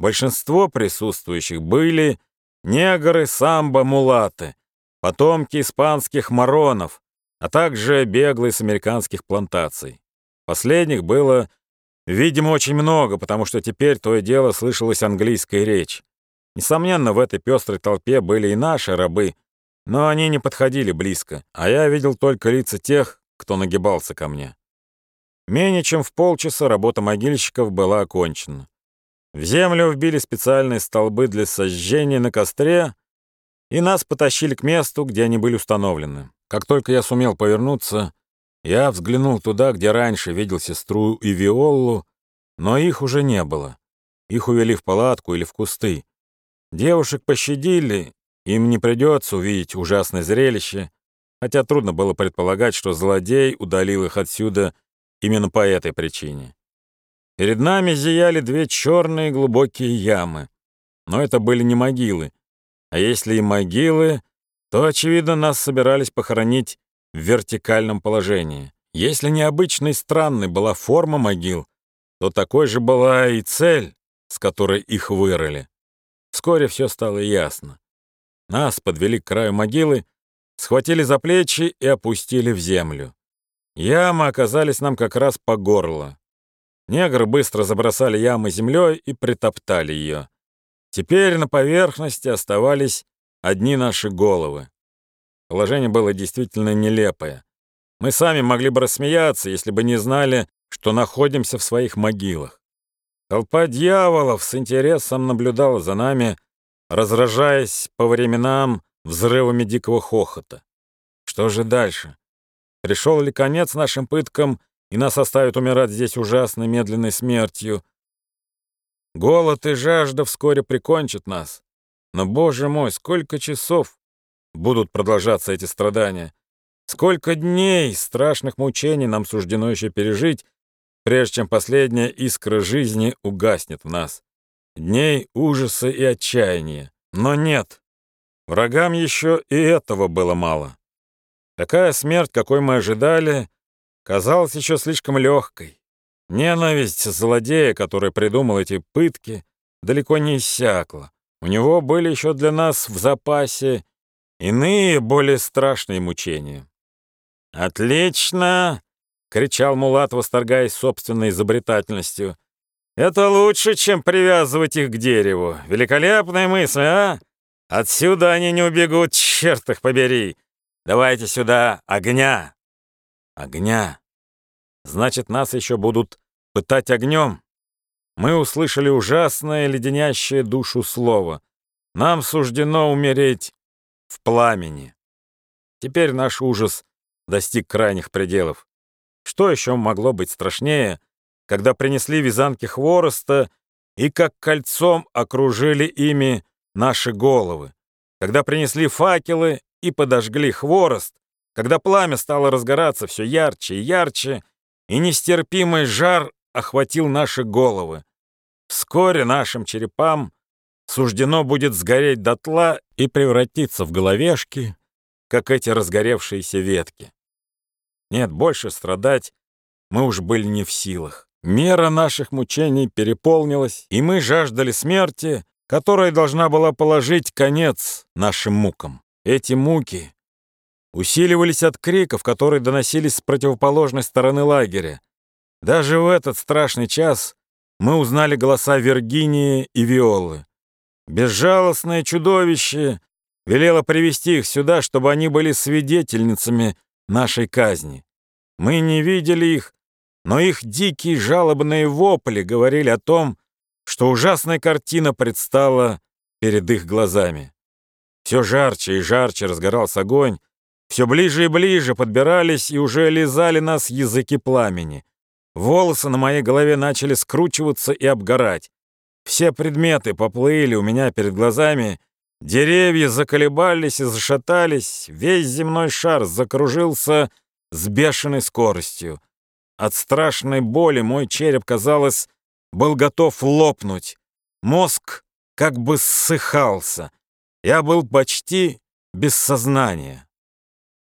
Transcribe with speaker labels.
Speaker 1: Большинство присутствующих были негры, самбо, мулаты, потомки испанских маронов, а также беглые с американских плантаций. Последних было, видимо, очень много, потому что теперь то и дело слышалась английская речь. Несомненно, в этой пестрой толпе были и наши рабы, но они не подходили близко, а я видел только лица тех, кто нагибался ко мне. Менее чем в полчаса работа могильщиков была окончена. В землю вбили специальные столбы для сожжения на костре, и нас потащили к месту, где они были установлены. Как только я сумел повернуться, я взглянул туда, где раньше видел сестру и Виолу, но их уже не было. Их увели в палатку или в кусты. Девушек пощадили, им не придется увидеть ужасное зрелище, хотя трудно было предполагать, что злодей удалил их отсюда именно по этой причине. Перед нами зияли две черные глубокие ямы. Но это были не могилы. А если и могилы, то, очевидно, нас собирались похоронить в вертикальном положении. Если необычной странной была форма могил, то такой же была и цель, с которой их вырыли. Вскоре все стало ясно. Нас подвели к краю могилы, схватили за плечи и опустили в землю. Ямы оказались нам как раз по горло. Негры быстро забросали ямы землей и притоптали ее. Теперь на поверхности оставались одни наши головы. Положение было действительно нелепое. Мы сами могли бы рассмеяться, если бы не знали, что находимся в своих могилах. Толпа дьяволов с интересом наблюдала за нами, разражаясь по временам взрывами дикого хохота. Что же дальше? Пришел ли конец нашим пыткам, и нас оставят умирать здесь ужасной медленной смертью? Голод и жажда вскоре прикончат нас. Но, боже мой, сколько часов будут продолжаться эти страдания? Сколько дней страшных мучений нам суждено еще пережить, прежде чем последняя искра жизни угаснет в нас? Дней ужаса и отчаяния. Но нет, врагам еще и этого было мало. Такая смерть, какой мы ожидали, казалась еще слишком легкой. Ненависть злодея, который придумал эти пытки, далеко не иссякла. У него были еще для нас в запасе иные, более страшные мучения. «Отлично!» — кричал Мулат, восторгаясь собственной изобретательностью. «Это лучше, чем привязывать их к дереву. Великолепная мысль, а? Отсюда они не убегут, черт их побери! Давайте сюда огня!» «Огня! Значит, нас еще будут пытать огнем?» Мы услышали ужасное, леденящее душу слово. Нам суждено умереть в пламени. Теперь наш ужас достиг крайних пределов. Что еще могло быть страшнее, когда принесли вязанки хвороста и как кольцом окружили ими наши головы, когда принесли факелы и подожгли хворост, когда пламя стало разгораться все ярче и ярче, и нестерпимый жар охватил наши головы. Вскоре нашим черепам суждено будет сгореть дотла и превратиться в головешки, как эти разгоревшиеся ветки. Нет, больше страдать мы уж были не в силах. Мера наших мучений переполнилась, и мы жаждали смерти, которая должна была положить конец нашим мукам. Эти муки усиливались от криков, которые доносились с противоположной стороны лагеря. Даже в этот страшный час мы узнали голоса Виргинии и Виолы. Безжалостное чудовище велело привести их сюда, чтобы они были свидетельницами нашей казни. Мы не видели их, но их дикие жалобные вопли говорили о том, что ужасная картина предстала перед их глазами. Все жарче и жарче разгорался огонь, все ближе и ближе подбирались и уже лизали нас языки пламени. Волосы на моей голове начали скручиваться и обгорать. Все предметы поплыли у меня перед глазами, деревья заколебались и зашатались, весь земной шар закружился с бешеной скоростью. От страшной боли мой череп, казалось, был готов лопнуть. Мозг как бы ссыхался. Я был почти без сознания.